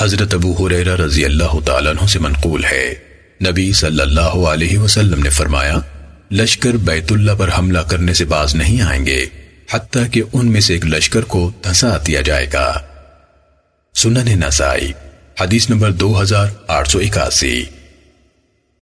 حضرت ابو حریرہ رضی اللہ تعالیٰ عنہ سے منقول ہے۔ نبی صلی اللہ علیہ وسلم نے فرمایا، لشکر بیت اللہ پر حملہ کرنے سے باز نہیں آئیں گے، حتیٰ کہ ان میں سے ایک لشکر کو دھسا دیا جائے گا۔ سنن نسائی، حدیث نمبر دو ہزار آٹھ سو اکاسی۔